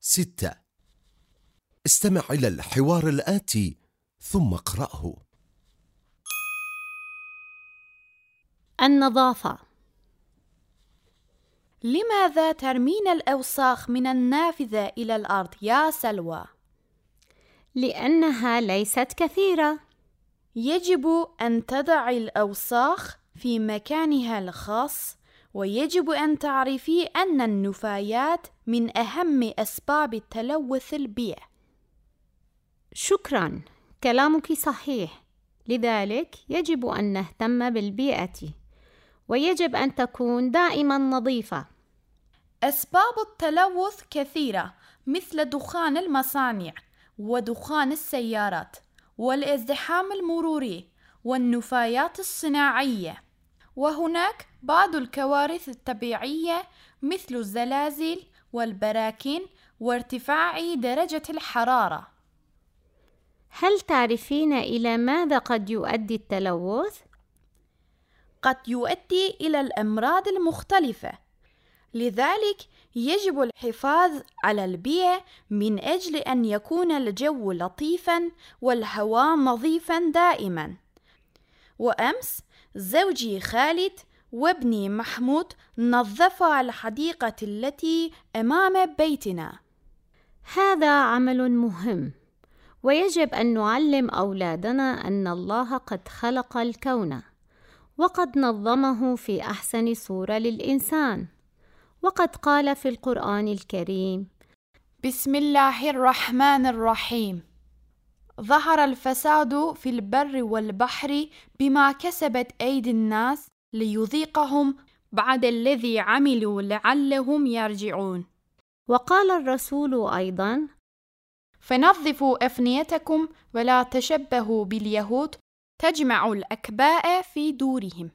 ستة. استمع إلى الحوار الآتي ثم اقرأه. النظافة. لماذا ترمين الأوساخ من النافذة إلى الأرض يا سلوى؟ لأنها ليست كثيرة. يجب أن تضع الأوساخ في مكانها الخاص ويجب أن تعرفي أن النفايات من أهم أسباب التلوث البيئة. شكرا. كلامك صحيح. لذلك يجب أن نهتم بالبيئة ويجب أن تكون دائما نظيفة. أسباب التلوث كثيرة مثل دخان المصانع ودخان السيارات والازدحام المروري والنفايات الصناعية. وهناك بعض الكوارث الطبيعية مثل الزلازل والبراكين وارتفاع درجة الحرارة. هل تعرفين إلى ماذا قد يؤدي التلوث؟ قد يؤدي إلى الأمراض المختلفة. لذلك يجب الحفاظ على البيئة من أجل أن يكون الجو لطيفا والهواء نظيفا دائما. وأمس زوجي خالد وابني محمود نظفا الحديقة التي أمام بيتنا. هذا عمل مهم ويجب أن نعلم أولادنا أن الله قد خلق الكون وقد نظمه في أحسن صورة للإنسان وقد قال في القرآن الكريم بسم الله الرحمن الرحيم. ظهر الفساد في البر والبحر بما كسبت أيدي الناس ليذيقهم بعد الذي عملوا لعلهم يرجعون. وقال الرسول أيضا فنظفوا أفنيتكم ولا تشبهوا باليهود تجمع الأكباء في دورهم.